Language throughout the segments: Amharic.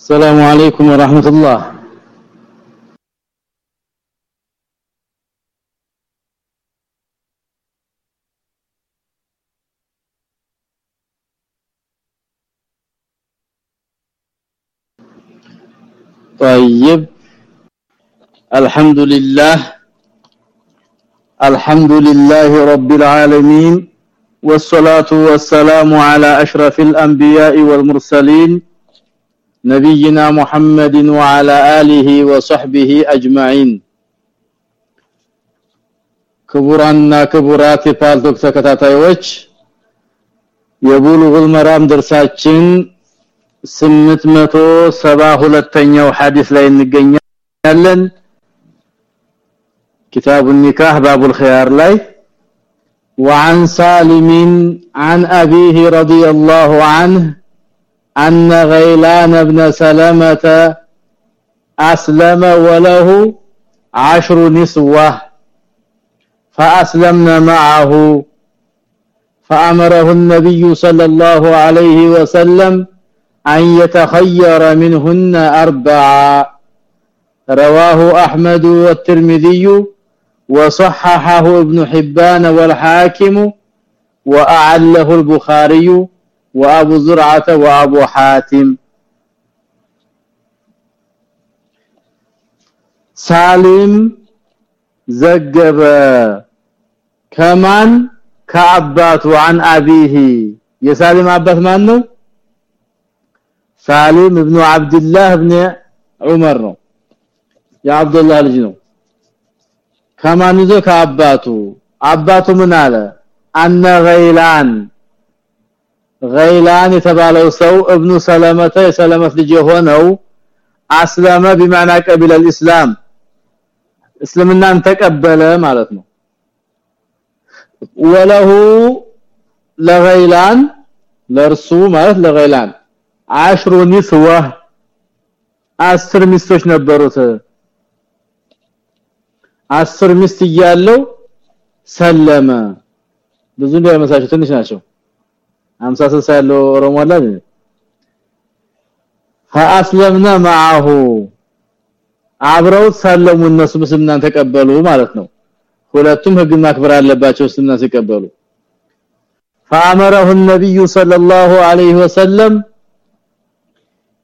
السلام عليكم ورحمة الله. طيب. الحمد لله. الحمد لله رب العالمين. والصلاة والسلام على أشرف الأنبياء والمرسلين نبينا محمد وعلى آله وصحبه أجمعين ክቡራና ክቡራት የፓልቶክ ተከታታዮች የቡሉጉል መራም ደርሳችን 872ኛው ሐዲስ ላይ እንገኛለን كتاب النكاح باب الخيار لاي وعن سالم عن أبيه رضي الله عنه أن غيلان بن سلمة أسلم وله عشر نسوة فأسلمنا معه. فأمره النبي صلى الله عليه وسلم أن يتخير منهن أربعة. رواه أحمد والترمذي وصححه ابن حبان والحاكم وأعله البخاري وأبو زرعة وأبو حاتم سالم زجب كمان كعبات عن أبيه يسالم عباس من ነው ሳሊም ابن عبد الله ابن عمر ነው የአብዱላህ ልጅ ነው ከማን ይዞ ከአባቱ አባቱ ምን አለ አነ ገይላን ገይላን የተባለው ሰው ابن ሰለመተ የሰለመት ልጅ የሆነው አስለመ بمعنى قبل الاسلام እስልምናን ተቀበለ ማለት ነው ወለሁ ለገይላን ለርሱ ማለት ለገይላን አሽሩ ንስዋ አስር ሚስቶች ነበሩት አስር ሚስት እያለው ሰለመ ብዙ እንዳይመሳቸው ትንሽ ናቸው 50 60 ያለው ኦሮሞ አለ فاسلمنا معه አብረው ሰለሙ እነሱ ምስልናን ተቀበሉ ማለት ነው። ሁለቱም ህግ ማክበር አለባቸው ስና ሲቀበሉ። فامره النبي ሰለላሁ الله عليه وسلم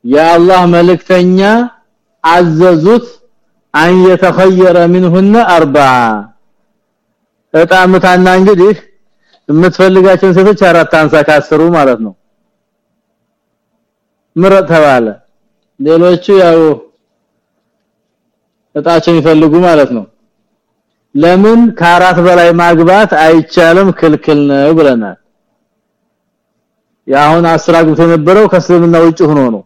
يا አዘዙት አን يتخير منهن اربعه እጣምታና እንግዲህ የምትፈልጋቸውን ሴቶች አራት አንሳ ካስሩ ማለት ነው። ምረጥ ተባለ። ሌሎቹ ያው እጣቸውን ይፈልጉ ማለት ነው። ለምን ከአራት በላይ ማግባት አይቻልም? ክልክል ነው ብለናል። ያሁን አስራግብቶ የነበረው ከእስልምና ውጭ ሆኖ ነው።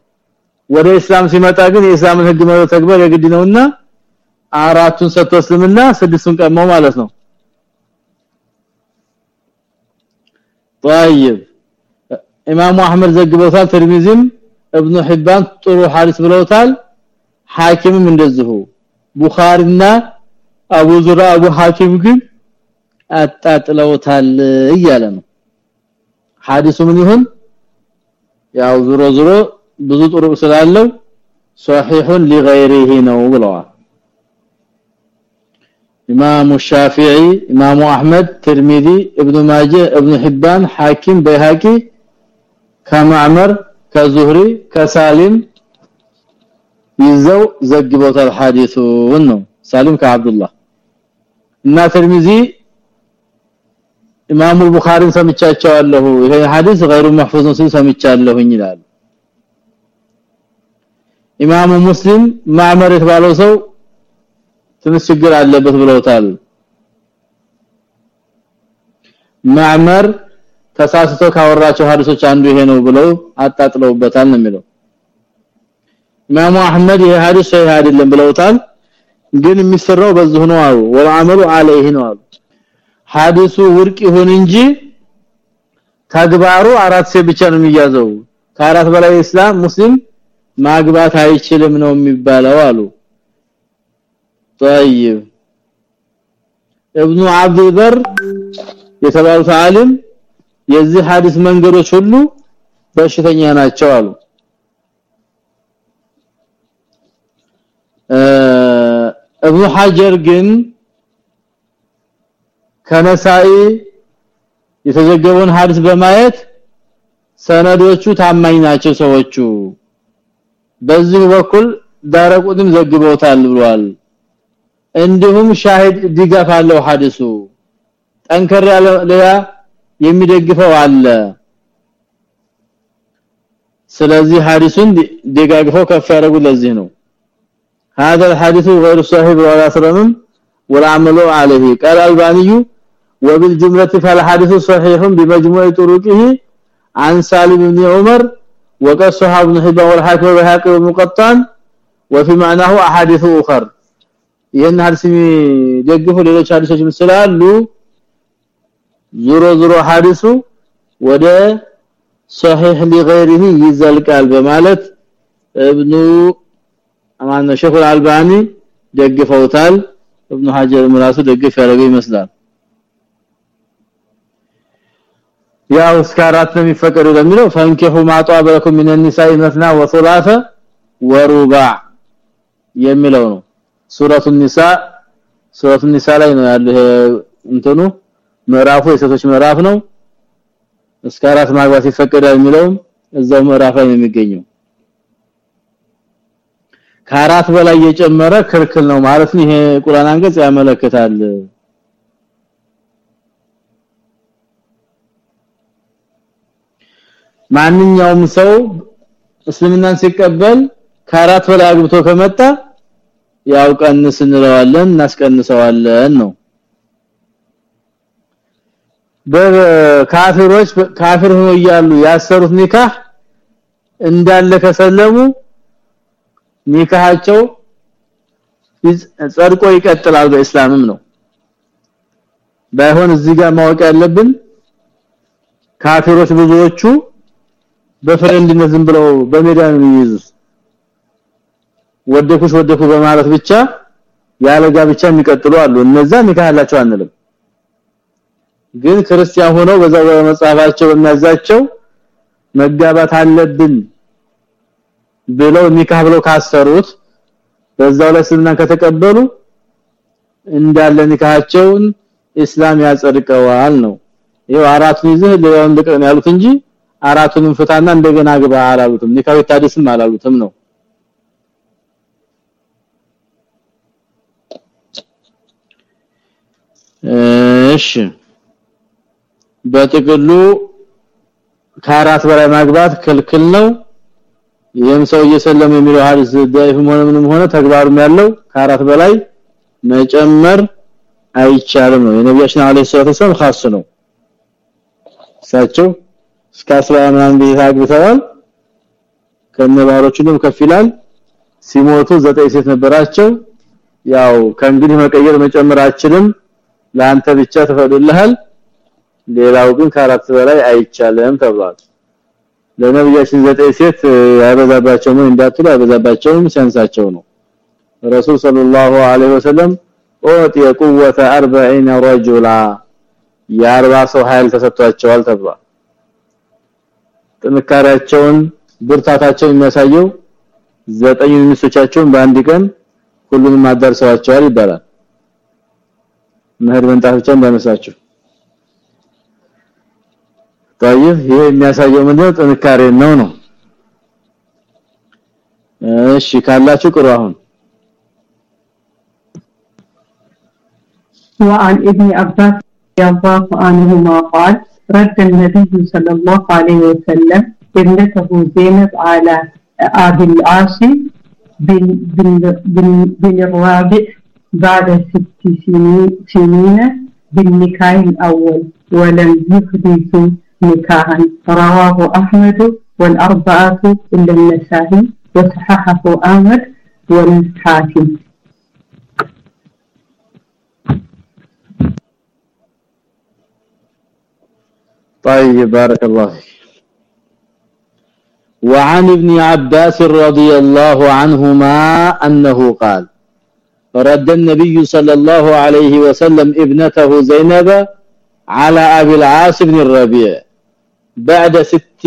ወደ እስላም ሲመጣ ግን የእስላምን ህግ መተግበር የግድ ነውና አራቱን ሰጥቶ እስልምና ስድስቱን ቀመው ማለት ነው طيب ኢማሙ አህመድ ዘግበውታል ትርሚዚም ابن حبان ጥሩ ሐዲስ ብለውታል ሐኪምም እንደዚሁ ቡኻሪና አቡ ዙራ አቡ ሐኪም ግን አጣጥለውታል እያለ ነው ሐዲሱ ምን ይሁን ያው ዙሮ ዙሮ ብዙ ጥሩቅ ስላለው صحيح لغيره ነው ብለዋል ኢማሙ ሻፊዒ ኢማሙ አህመድ ትርሚዚ ኢብኑ ማጀህ ኢብኑ ሒባን ሐኪም በይሃቂ ከማዕመር ከዙህሪ ከሳሊም ይዘው ዘግበውታል ሐዲሱን ነው ሳሊም ከአብዱላህ እና ትርሚዚ ኢማሙ ቡኻሪን ሰምቻቸዋለሁ ይሄ ሐዲስ غير محفوظ ነው ሰምቻለሁኝ ይላል ኢማሙ ሙስሊም ማዕመር የተባለው ሰው ትንሽ ችግር አለበት ብለውታል። ማዕመር ተሳስቶ ካወራቸው ሐዲሶች አንዱ ይሄ ነው ብለው አጣጥለውበታል ነው ኢማሙ አህመድ ይሄ ሐዲስ ሰሂህ አይደለም ብለውታል። ግን የሚሰራው በዚህ ነው አሉ። ወልአመሉ አለይህ ነው አሉ። ሐዲሱ ውርቅ ይሁን እንጂ ተግባሩ አራት ሴት ብቻ ነው የሚያዘው። ከአራት በላይ እስላም ሙስሊም ማግባት አይችልም ነው የሚባለው አሉ طيب. ابن عبد البر የተባሉት ዓለም የዚህ ሐዲስ መንገዶች ሁሉ በሽተኛ ናቸው አሉ። እብኑ ሐጀር ግን ከመሳኢ የተዘገበውን ሐዲስ በማየት ሰነዶቹ ታማኝ ናቸው ሰዎቹ። በዚህ በኩል ዳረቁትም ዘግበውታል ብሏል እንዲሁም ሻሂድ ድጋፍ አለው ሐዲሱ ጠንከር ያለ ሌላ የሚደግፈው አለ ስለዚህ ሐዲሱን ደጋግፈው ከፍ ያደርጉ ለዚህ ነው هذا الحديث غير صحيح ولا سلم ولا عمل عليه قال الباني وبالجمله فالحديث صحيح بمجموع طرقه عن سالم بن عمر وقد صحاب بن حبان والحاكم والحاكم المقطان وفي معناه احاديث اخرى ይሄን ሐዲስ ደግፎ ሌሎች ሐዲሶች ስላሉ ዙሮ ዙሮ ሐዲሱ ወደ صحيح لغيره ይዘልቃል በማለት ابن አማን ሸይኹ አልባኒ ደግፈውታል ابن ሐጀር ራሱ ደግፍ ያደረገው ይመስላል ያው እስከ አራት ነው የሚፈቀደው ለሚለው ፈንኪሁ ማጧበረኩም من النساء مثنى وثلاثه ورباع የሚለው ነው ሱረቱ ኒሳ ሱረቱ ኒሳ ላይ ነው ያለው እንትኑ። ምዕራፉ የሴቶች ምዕራፍ ነው። እስከ አራት ማግባት ይፈቀዳል የሚለው እዛው ምዕራፍ ላይ የሚገኘው። ከአራት በላይ የጨመረ ክልክል ነው ማለት ነው። ይሄ ቁርአን አንቀጽ ያመለክታል። ማንኛውም ሰው እስልምናን ሲቀበል ከአራት በላይ አግብቶ ከመጣ ያው ቀንስ እንለዋለን እናስቀንሰዋለን ነው። በካፊሮች ካፊር ሆኖ እያሉ ያሰሩት ኒካህ እንዳለ ከሰለሙ ኒካሃቸው ጸድቆ ይቀጥላል በእስላምም ነው። ባይሆን እዚህ ጋር ማወቅ ያለብን ካፊሮች ብዙዎቹ በፍሬንድነት ዝም ብለው በሜዳ ነው የሚይዙት ወደኩሽ ወደኩ በማለት ብቻ ያለ ጋብቻ የሚቀጥሉ አሉ። እነዛ ኒካሃላቸው አንልም። ግን ክርስቲያን ሆነው በዛው በመጻፋቸው የሚያዛቸው መጋባት አለብን ብለው ኒካህ ብለው ካሰሩት በዛው ላይ ስልናን ከተቀበሉ እንዳለ ኒካሃቸውን እስላም ያጸድቀዋል ነው። ይሄው አራቱን ይዘህ ልቀን ያሉት እንጂ አራቱንም ፍታና እንደገና ግባ አላሉትም። ኒካህ ይታደስም አላሉትም ነው እሺ በጥቅሉ ከአራት በላይ ማግባት ክልክል ነው ይህም ሰው እየሰለም የሚለው ሐዲስ ዳይፍም ሆነ ምንም ሆነ ተግባሩም ያለው ከአራት በላይ መጨመር አይቻልም ነው የነቢያችን አለይሂ ሰላቱ ወሰለም خاص ነው እሳቸው እስከ 10 ምናምን ቤት አግብተዋል ከነባሮቹም ከፍ ይላል ሲሞቱ ዘጠኝ ሴት ነበራቸው ያው ከእንግዲህ መቀየር መጨመር አችልም ለአንተ ብቻ ተፈቅዶልሃል ሌላው ግን ከአራት በላይ አይቻልም ተብሏል። ለነብያችን ዘጠኝ ሴት ያበዛባቸው ምን እንዳትሉ ያበዛባቸውም ሰንሳቸው ነው። ረሱል ሰለላሁ ዐለይሂ ወሰለም ኦት የቁወተ 40 ረጁላ የአርባ ሰው ኃይል ተሰጥቷቸዋል ተብሏል። ጥንካሬያቸውን ብርታታቸውን የሚያሳየው ዘጠኝ ሚስቶቻቸውን በአንድ ቀን ሁሉንም አዳርሰዋቸዋል ይባላል መህር መንጣፍ ብቻ እንዳነሳችሁ طيب ይሄ የሚያሳየው ምንድነው ጥንካሬ ነው ነው እሺ ካላችሁ ቅሩ አሁን وعن ابن عباس رضي الله عنهما قال رد النبي صلى الله عليه وسلم ابنته زينب على أبي العاص بن, بن, بن, بن الرابع بعد ست سنين بالنكاح الأول ولم يحدثوا نكاحا. رواه أحمد والأربعة إلا النسائي وصححه أحمد والحاكم. طيب بارك الله فيك. وعن ابن عباس رضي الله عنهما أنه قال رد النبي صلى الله عليه وسلم ابنته زينب على أبي العاص بن الربيع بعد ست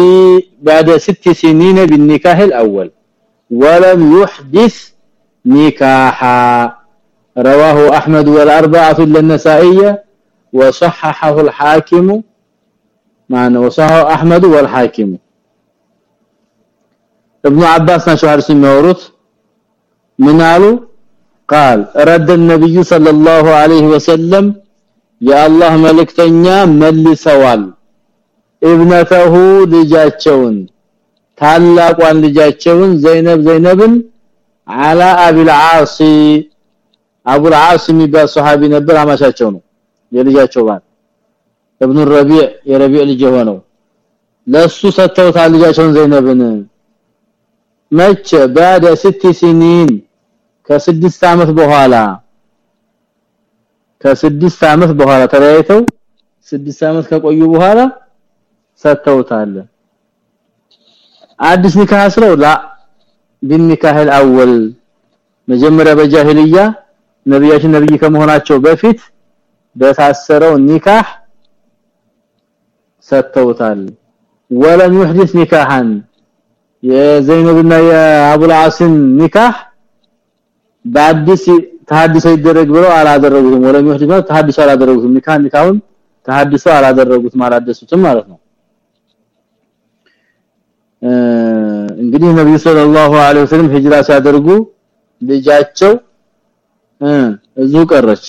بعد ست سنين بالنكاح الأول ولم يحدث نكاحا. رواه أحمد والأربعة للنسائيه وصححه الحاكم معنى وصححه أحمد والحاكم. ابن عباس نشهر من منالو قال رد النبي صلى الله عليه وسلم يا الله መልእክተኛ መልሰዋል ابنته ልጃቸውን ታላቋን ልጃቸውን ዘይነብ ዘይነብን على ابي العاص ابو العاص የሚባል ሱሐቢ ነበር አማቻቸው ነው የልጃቸው ባል ابن الربيع የረቢዕ ልጅ ሆነው ለሱ ሰጥተውታል ልጃቸውን ዘይነብን መቼ بعد ست سنين ከስድስት አመት በኋላ ከስድስት አመት በኋላ ተለያይተው ስድስት አመት ከቆዩ በኋላ ሰጥተውታል አዲስ ኒካህ ስለው ላ ቢኒካህ አልአወል መጀመሪያ በጃሂልያ ነብያችን ነብይ ከመሆናቸው በፊት በታሰረው ኒካህ ሰጥተውታል ወለም يحدث نكاحا የዘይነብና የአቡልዓስን ኒካህ በአዲስ ተሐድሶ ይደረግ ብለው አላደረጉትም። ወለም ይሁዲት ማለት ተሐድሶ አላደረጉትም። ኒካን ተሐድሶ አላደረጉትም አላደሱትም ማለት ነው። እንግዲህ ነብዩ ሰለላሁ ዐለይሂ ወሰለም ሂጅራ ሲያደርጉ ልጃቸው እዙ ቀረች።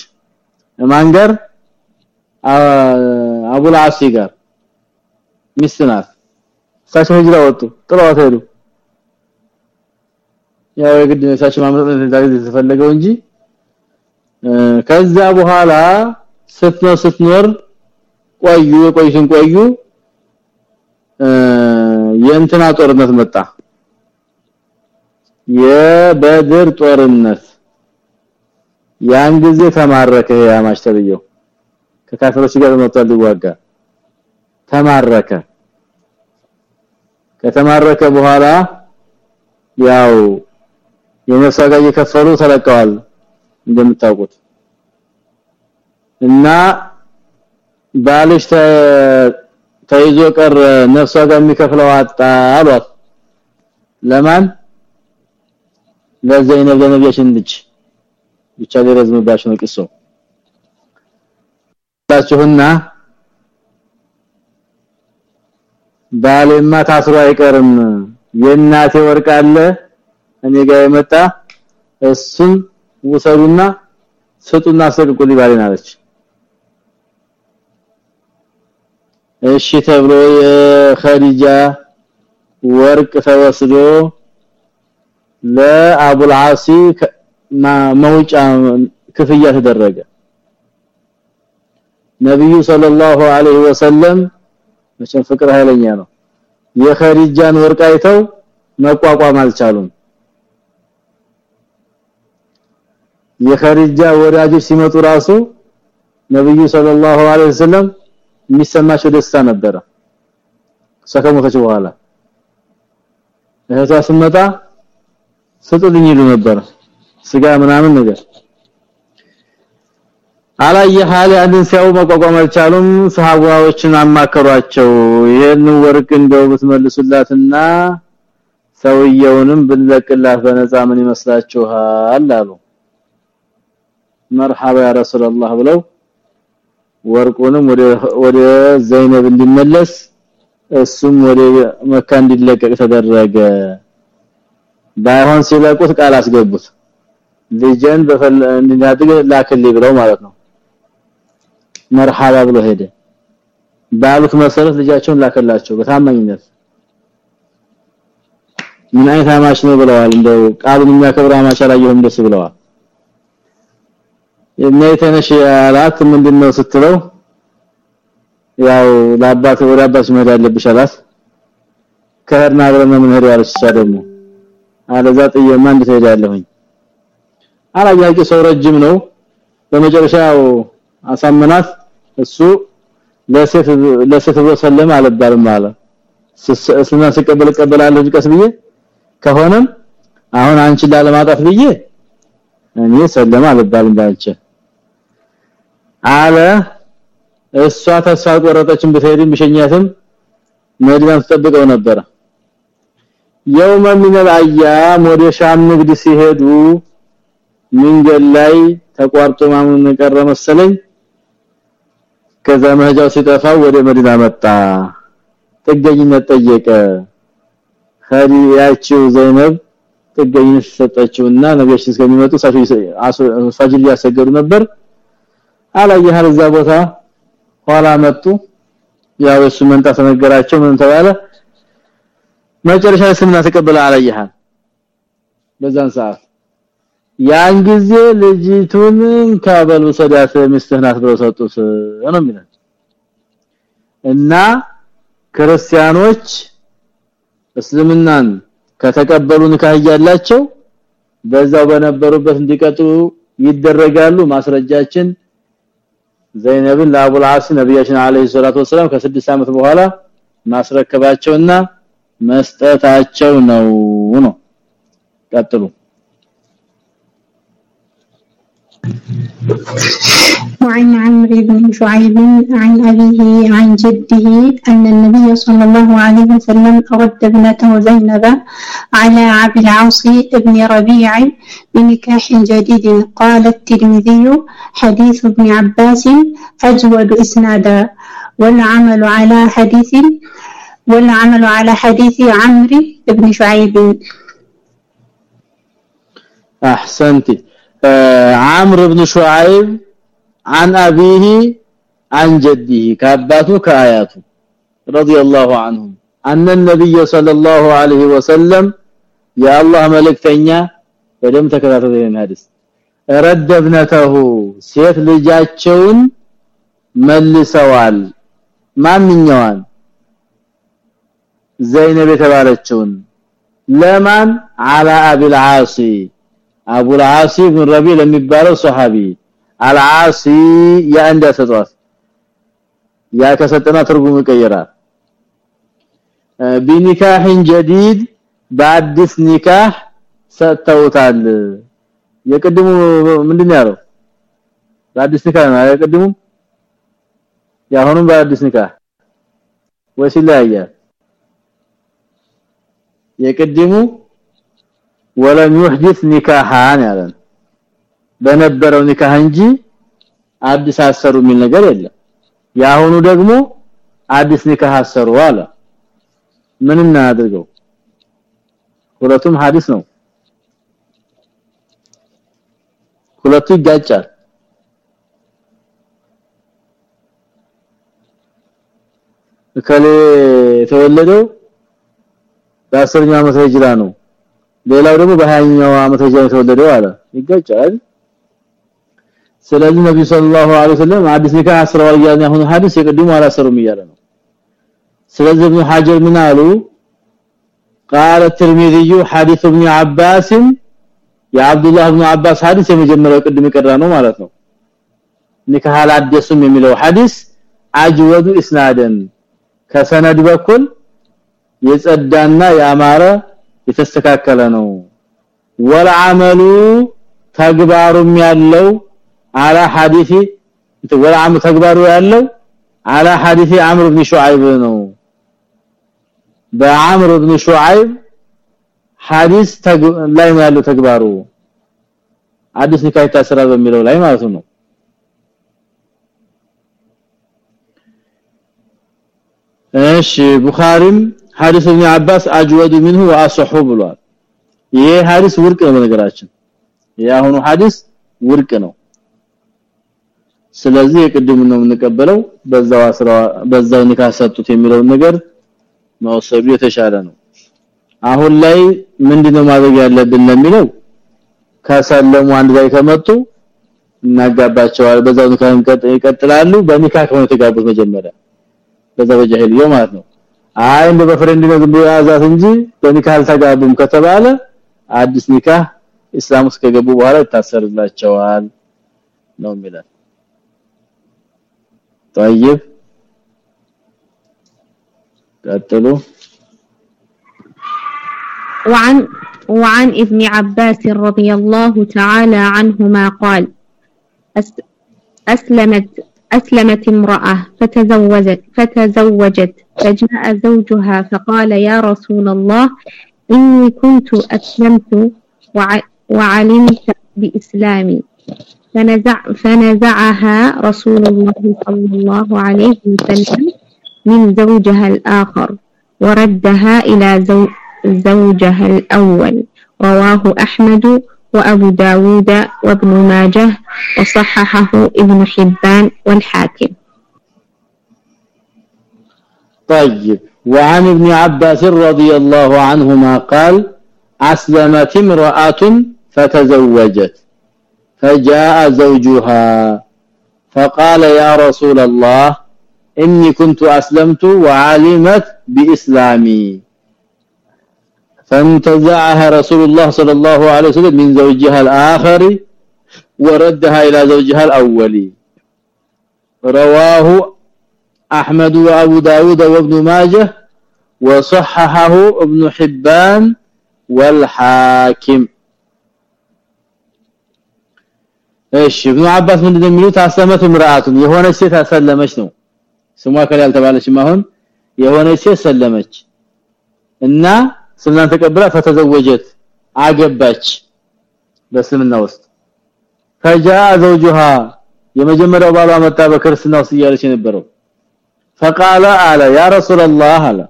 ማን ጋር? አቡል አሲ ጋር። ሚስት ናት። ሂጅራ ወጡ። ጥለዋት ሄዱ። ያው የግድ ነሳቸው ማምረጥ እንደዚህ ተፈለገው እንጂ ከዛ በኋላ ስትኖር ስትኖር ቆዩ ቆይሽን ቆዩ። የእንትና ጦርነት መጣ። የበድር ጦርነት። ያን ጊዜ ተማረከ ያማሽ ተብየው ከካፍሮች ጋር መጥቷል ሊዋጋ ተማረከ። ከተማረከ በኋላ ያው የነፍስ ዋጋ እየከፈሉ ተለቀዋል እንደምታውቁት። እና ባልሽ ተይዞ ቀር ነፍሷ ጋር የሚከፍለው አጣ አሏት። ለማን? ለዘይነብ ለነብያችን ልጅ ብቻ ሊረዝምባችሁ ነው ቅሶ ታችሁና ባሌማ ታስሮ አይቀርም። የእናቴ ወርቅ አለ እኔ ጋር የመጣ እሱን ውሰዱና ስጡና ሰልቁልኝ ባሌን አለች። እሺ ተብሎ የኸዲጃ ወርቅ ተወስዶ ለአቡል ዓሲ መውጫ ክፍያ ተደረገ። ነብዩ ሰለላሁ ዐለይሂ ወሰለም መቼም ፍቅር ኃይለኛ ነው። የኸዲጃን ወርቅ አይተው መቋቋም አልቻሉም የኸዲጃ ወዳጆች ሲመጡ ራሱ ነብዩ ሰለላሁ ዐለይሂ ወሰለም የሚሰማቸው ደስታ ነበረ። ሰከሞተች በኋላ እህቷ ስመጣ ስጡልኝ ይሉ ነበር። ስጋ ምናምን ነገር አላየ ሐል አንድን ሲያው መቋቋም አልቻሉም። ሰሃባዎችን አማከሯቸው። ይሄን ወርቅ እንደው ብትመልሱላትና ሰውየውንም ብንለቅላት በነፃ ምን ይመስላችኋል አሉ መርሐባ ያ ረሱላህ ብለው ወርቁንም ወደ ዘይነብ እንዲመለስ እሱም ወደ መካ እንዲለቀቅ ተደረገ። ባይሆን ሲለቁት ቃል አስገቡት። ልጅን እንዲያድግ ላክልኝ ብለው ማለት ነው። መርሐባ ብሎ ሄደ። ባሉት መሰረት ልጃቸውን ላከላቸው በታማኝነት። ምን አይነት አማች ነው ብለዋል። እንደው ቃሉን የሚያከብር አማች አላየሁም ደስ ብለዋል የነተነሽ ያላት ምንድነው ስትለው ያው ለአባት ወደ አባት መሄድ አላት። ከህርና አብረን ምን ሄድ ያለች እሷ ደግሞ። አለዛ ጥየማ እንድትሄዳለሁኝ አላያቂ ሰው ረጅም ነው። በመጨረሻው አሳመናት። እሱ ለሴት ለሴት ብሎ ሰለማ አልባልም አለ። እስልምና ሲቀበል ቀበላለሁ ቀስ ብዬ ከሆነም አሁን አንቺ ላለማጣት ብዬ እኔ ሰለማ አልባልም ባንቺ አለ እሷ ተስፋ ቆረጠችን ብትሄድም ቢሸኛትም መዲናን ተጠብቀው ነበር የውመ من الايام ወደ ሻም ንግድ ሲሄዱ መንገድ ላይ ተቋርጦ ማሙን ቀረ መሰለኝ ከዛ መሄጃው ሲጠፋው ወደ መዲና መጣ ጥገኝነት ጠየቀ ኸዲያቸው ዘይነብ ጥገኝነት ሰጠችውና ነብያችን እስከሚመጡ ፈጅር ያሰገዱ ነበር አላየሃል እዛ ቦታ? ኋላ መጡ። ያው እሱ መንጣ ተነገራቸው? ምን ተባለ? መጨረሻ ስምና ተቀበለ አላየሃል። በዛን ሰዓት ያን ጊዜ ልጅቱን ካበሉ ሰዳት ምስትህናት ብለው ሰጡት ነው የሚለው። እና ክርስቲያኖች እስልምናን ከተቀበሉ ንካህ ያላቸው በዛው በነበሩበት እንዲቀጥሉ ይደረጋሉ። ማስረጃችን ዘይነብን ለአቡል አስ ነብያችን አለይሂ ሰላቱ ወሰለም ከ6 ዓመት በኋላ ማስረከባቸውና መስጠታቸው ነው ነው። ቀጥሉ وعن عمرو بن شعيب عن أبيه عن جده أن النبي صلى الله عليه وسلم رد ابنته زينب على عبد العاص بن ربيع بنكاح جديد. قال الترمذي حديث ابن عباس أجود إسنادا. والعمل على حديث والعمل على حديث عمرو بن شعيب. احسنتي عمرو بن شعيب عن ابيه عن جده كاباته كاياته رضي الله عنهم ان النبي صلى الله عليه وسلم يا الله ملكتنيا بدم تكراروا الحديث رد ابنته سيف لجاچውን መልሰዋል ማንኛዋን ዘይነብ የተባለችውን ለማን አላ አቢል ዓሲ አቡ العاص بن ربيع ለሚባለው ሱሐቢ አልዓሲ ያ እንደሰጠዋት ያ ከሰጠና ትርጉም ይቀየራል ቢኒካህ ጀዲድ በአዲስ ኒካህ ሰጥተውታል የቅድሙ ምንድነው ያለው በአዲስ ኒካህ ነው የቅድሙ ያሁኑም በአዲስ ኒካህ ወሲላያ የቅድሙ ወለም يحدث ኒካሃን ያለን በነበረው ኒካህ እንጂ አዲስ አሰሩ የሚል ነገር የለም ያሁኑ ደግሞ አዲስ ኒካህ አሰሩ አለ ምን እናድርገው ሁለቱም ሐዲስ ነው ሁለቱ ይጋጫል ከሌ የተወለደው በአስረኛው ዓመት ሂጅራ ነው ሌላው ደግሞ በ20ኛው ዓመት ሂጅራ የተወለደው አለ ይጋጫል ስለዚህ ነብዩ ሰለላሁ ዐለይሂ ወሰለም አዲስ ኒካህ አስረዋል ያለ አሁን ሐዲስ የቀድሞ አላሰሩም እያለ ነው ስለዚህ ابن حجر ምን አሉ قال الترمذي حديث ابن عباس يا عبد الله بن عباس ሐዲስ የመጀመሪያው ቅድም ይቀራ ነው ማለት ነው ኒካህ አላደሱም የሚለው ሐዲስ አጅወዱ ኢስናደን ከሰነድ በኩል የጸዳና ያማረ የተስተካከለ ነው። ወልዓመሉ ተግባሩም ያለው አላ ሐዲሲ ወልዓመሉ ተግባሩ ያለው አላ ሐዲሲ አምር ኢብኑ ሹዓይብ ነው። በአምር ኢብኑ ሹዓይብ ሐዲስ ላይ ያለው ተግባሩ። አዲስ ንካይ ታስራ በሚለው ላይ ማለት ነው። እሺ ቡኻሪም ሐዲስ ኢብኑ አባስ አጅወዱ منه واصح ብሏል ይሄ ሐዲስ ውርቅ ነው በነገራችን ያሁኑ ሐዲስ ውርቅ ነው ስለዚህ የቅድም ነው የምንቀበለው በዛው አስራ በዛው ኒካህ ሰጡት የሚለው ነገር መውሰዱ የተሻለ ነው አሁን ላይ ምንድነው ማድረግ ያለብን ለሚለው ከሰለሙ አንድ ላይ ከመጡ እናጋባቸዋል በዛው ኒካህ ይቀጥላሉ በኒካህ ከሆነ የተጋቡት መጀመሪያ በዛ በጃሂልዮ ማለት ነው አይ እንደ በፍሬንድ ነው ዝም ብሎ ያዛት እንጂ በኒካህ አልተጋቡም ከተባለ አዲስ ኒካህ እስላም ውስጥ ከገቡ በኋላ ይታሰርላቸዋል ነው የሚለው طيب قتلوا وعن وعن ابن عباس رضي الله تعالى عنهما قال أسلمت أسلمت امرأة فتزوجت فتزوجت فجاء زوجها فقال يا رسول الله إني كنت أسلمت وعلمت بإسلامي. فنزع فنزعها رسول الله صلى الله عليه وسلم من زوجها الآخر وردها إلى زو زوجها الأول. رواه أحمد وأبو داود وابن ماجه وصححه ابن حبان والحاكم. طيب وعن ابن عباس رضي الله عنهما قال أسلمت امرأة فتزوجت فجاء زوجها فقال يا رسول الله إني كنت أسلمت وعلمت بإسلامي. فانتزعها رسول الله صلى الله عليه وسلم من زوجها الآخر وردها إلى زوجها الأول رواه أحمد وأبو داود وابن ماجه وصححه ابن حبان والحاكم እሺ ኢብኑ አባስ ምንድነው የሚሉት አሰመት ምራአቱን የሆነች ሴት አሰለመች ነው ስሟ ከላይ አልተባለችም አሁን የሆነች ሴት ሰለመች እና ስልናን ተቀብላ ፈተዘወጀት አገባች በስልምና ውስጥ فجاء زوجها የመጀመሪያው ባሏ መጣ በክርስትና ውስጥ እያለች የነበረው فقال على يا رسول الله على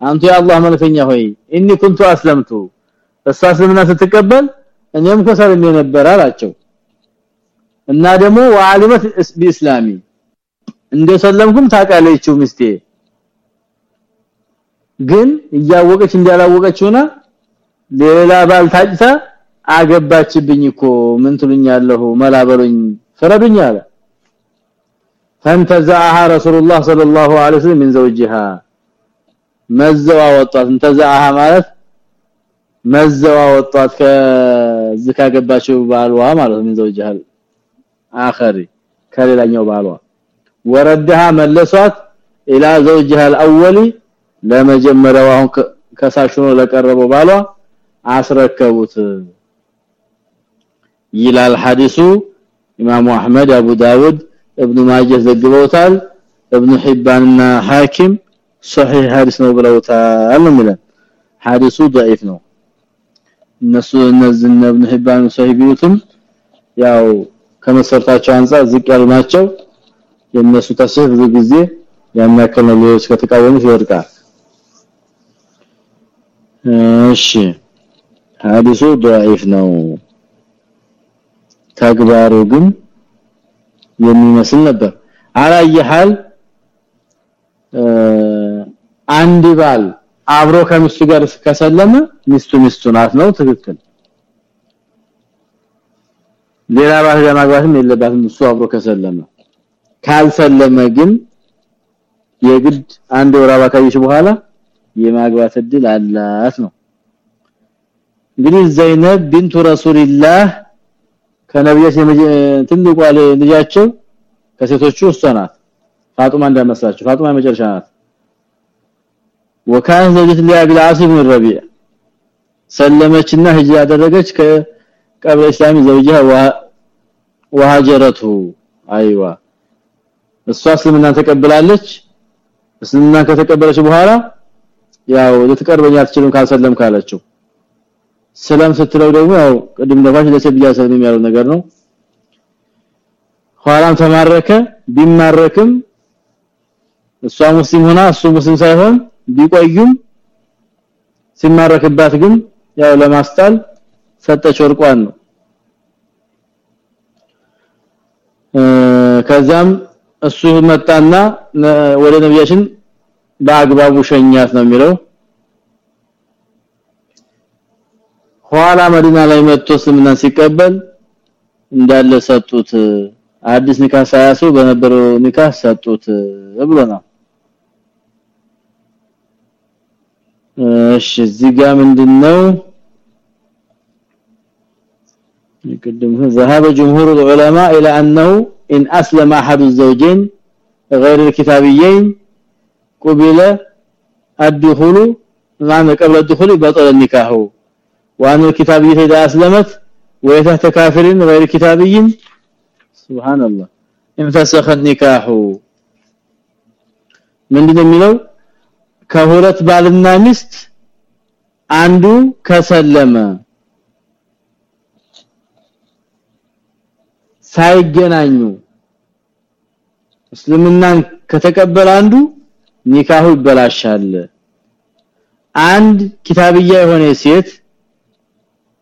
አንተ የአላህ መልእክተኛ ሆይ እኒ ኩንቱ አስለምቱ እሷ እስልምና ስትቀበል እኔም ከሰልም ነበር አላቸው እና ደግሞ ወዓሊመት በእስላሚ እንደሰለምኩም ታውቃለችው ሚስቴ ግን እያወቀች እንዲያላወቀች ሆነ ሌላ ባል ታጭታ አገባችብኝ እኮ ምን ትሉኛለሁ መላበሉኝ ፍረዱኝ አለ። فانتزعها رسول الله صلى الله عليه وسلم من زوجها መዘዋ انتزعها ማለት መዘዋ ከዚህ ካገባችው ባሏ ማለት من زوجها اخر ከሌላኛው ባሏ። ወረደها መለሷት الى زوجها الاولي ለመጀመሪያው አሁን ከሳሽኖ ለቀረበው ባሏ አስረከቡት ይላል ሐዲሱ ኢማሙ አህመድ አቡ ዳውድ ابن ማጀህ ዘግበውታል ابن ሒባንና ሐኪም صحيح ሐዲስ ነው ብለውታል ነው የሚለው ሐዲሱ ضعيف ነው እነሱ እነዚህ ابن ሒባን صحيح ቢሉትም ያው ከመሰርታቸው አንፃር ዝቅ ያሉ ናቸው የነሱ ተስህ ብዙ ጊዜ ያናከለ ሌሎች ከተቃወሙት ይወድቃል እሺ ሐዲሱ ضعيف ነው ተግባሩ ግን የሚመስል ነበር አላየሃል አንድ ባል አብሮ ከሚስቱ ጋር ከሰለመ ሚስቱ ሚስቱ ናት ነው ትክክል ሌላ ባል ለማግባትም የለባትም እሱ አብሮ ከሰለመ ካልሰለመ ግን የግድ አንድ ወር አባካይሽ በኋላ የማግባት እድል አላት ነው። እንግዲህ ዘይነብ ቢንቱ ረሱልላህ ከነብያችን ትልቋ ልጃቸው ከሴቶቹ እሷ ናት። ፋጡማ እንደመስላችሁ ፋጡማ መጨረሻ ናት። ዘውጀት ሊያቢል አሲም ረቢዕ ሰለመችና ሂጅራ ያደረገች ከቀብረ እስላሚ ዘውጃ ወሃጀረቱ። አይዋ እሷ እስልምና ተቀብላለች። እስልምና ከተቀበለች በኋላ ያው ልትቀርበኝ አትችልም ካልሰለም ካለችው ሰላም ስትለው ደግሞ ያው ቅድም ደፋሽ ለሰብያ ሰለም ያለው ነገር ነው። ኋላም ተማረከ ቢማረክም እሷ ሙስሊም ሆና እሱ ሙስሊም ሳይሆን ቢቆዩም ሲማረክባት ግን ያው ለማስጣል ሰጠች ወርቋን ነው። ከዛም እሱ መጣና ወደ ነብያችን በአግባቡ ሸኛት ነው የሚለው ኋላ መዲና ላይ መጥቶ ስምና ሲቀበል እንዳለ ሰጡት አዲስ ኒካህ ሳያሱ በነበረው ኒካህ ሰጡት ብሎናል እሺ እዚህ ጋር ምንድነው يقدم ذهب جمهور العلماء الى انه ان اسلم احد الزوجين غير الكتابيين قبل الدخول معنى قبل الدخول بطل النكاح وان الكتابيه اذا اسلمت ويتحت كافر غير كتابي سبحان الله انفسخ النكاح ምንድነው የሚለው ከሁለት ባልና ሚስት አንዱ ከሰለመ ሳይገናኙ እስልምናን ከተቀበለ አንዱ ኒካሁ ይበላሻል አንድ ኪታብያ የሆነ ሴት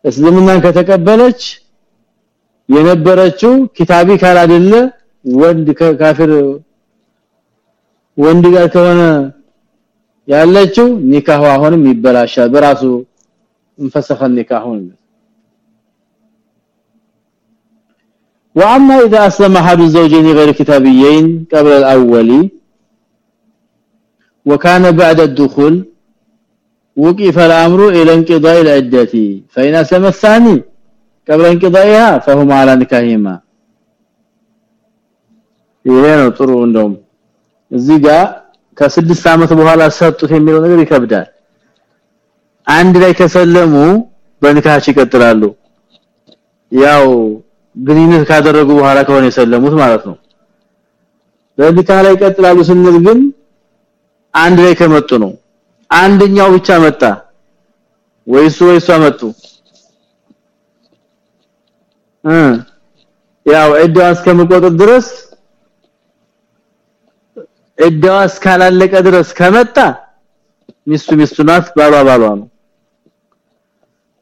እስልምናን ከተቀበለች የነበረችው ኪታቢ ካላደለ ወንድ ከካፊር ወንድ ጋር ከሆነ ያለችው ኒካሁ አሁንም ይበላሻል በራሱ እንፈሰኸ ኒካሁን واما اذا اسلم احد الزوجين غير كتابيين قبل الاول وكان بعد الدخول وقف الامر الى انقضاء العده فإن اسلم الثاني قبل انقضائها فهما على نكاهما ይሄ ነው ጥሩ እንደውም እዚህ ጋር ከስድስት አመት በኋላ ሰጡት የሚለው ነገር ይከብዳል አንድ ላይ ከሰለሙ በንካች ይቀጥላሉ ያው ግንኙነት ካደረጉ በኋላ ከሆነ የሰለሙት ማለት ነው በኒካ ላይ ይቀጥላሉ ስንል ግን አንድ ላይ ከመጡ ነው። አንደኛው ብቻ መጣ። ወይሱ ወይሷ መጡ። ያው እዳው እስከመቆጠር ድረስ እዳው እስካላለቀ ድረስ ከመጣ ሚስቱ ሚስቱ ናት ባሏ ባሏ ነው።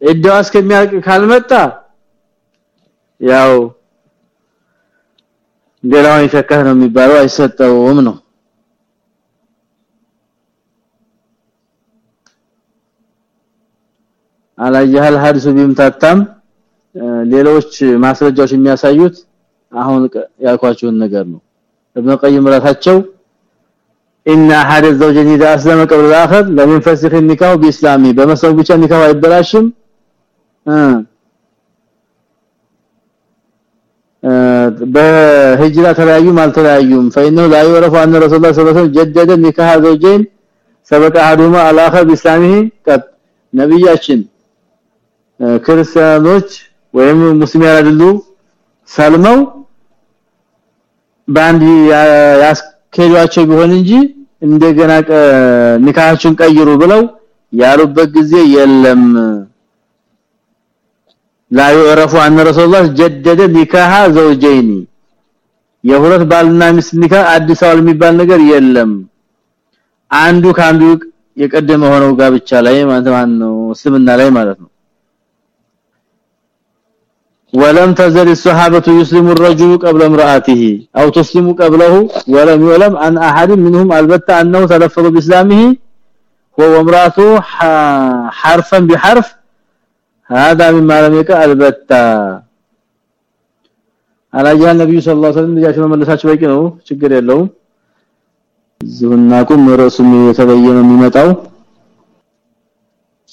እዳው እስከሚያልቅ ካልመጣ ያው ሌላውን ይተካህ ነው የሚባለው አይሰጠውም ነው አላየሃል ሐዲሱ ቢምታታም ሌሎች ማስረጃዎች የሚያሳዩት አሁን ያልኳችሁን ነገር ነው ابن قيم ራሳቸው ان احد الزوجين اذا اسلم قبل الاخر لم ينفسخ النكاح باسلامي በመሰው ብቻ ኒካህ አይበላሽም በህጅራ ተለያዩም አልተለያዩም فانه لا يعرف ان رسول الله صلى الله عليه وسلم جدد نكاح زوجين سبق احدهما الاخر باسلامه قد ነብያችን ክርስቲያኖች ወይም ሙስሊም ያላደሉ ሰልመው ባንዲ ያስከዷቸው ቢሆን እንጂ እንደገና ንካሃችን ቀይሩ ብለው ያሉበት ጊዜ የለም لا يعرف ان رسول الله جدد نكاح زوجين የሁለት ባልና ሚስት ኒካህ አዲስ አበባ የሚባል ነገር የለም አንዱ ካንዱ የቀደመ ሆነው ጋብቻ ላይ ማለት ነው እስልምና ላይ ማለት ነው ولم تزل الصحابه يسلم الرجل قبل امراته او تسلم قبله ولم يعلم عن احد منهم البته انه تلفظ باسلامه هو امراته حرفا بحرف هذا مما لم يكن البته አላያ ነብዩ ሰለላሁ ዐለይሂ ወሰለም ልጃቸው መመለሳቸው በቂ ነው ችግር የለውም ዝሁናኩም ራሱም የተበየነ የሚመጣው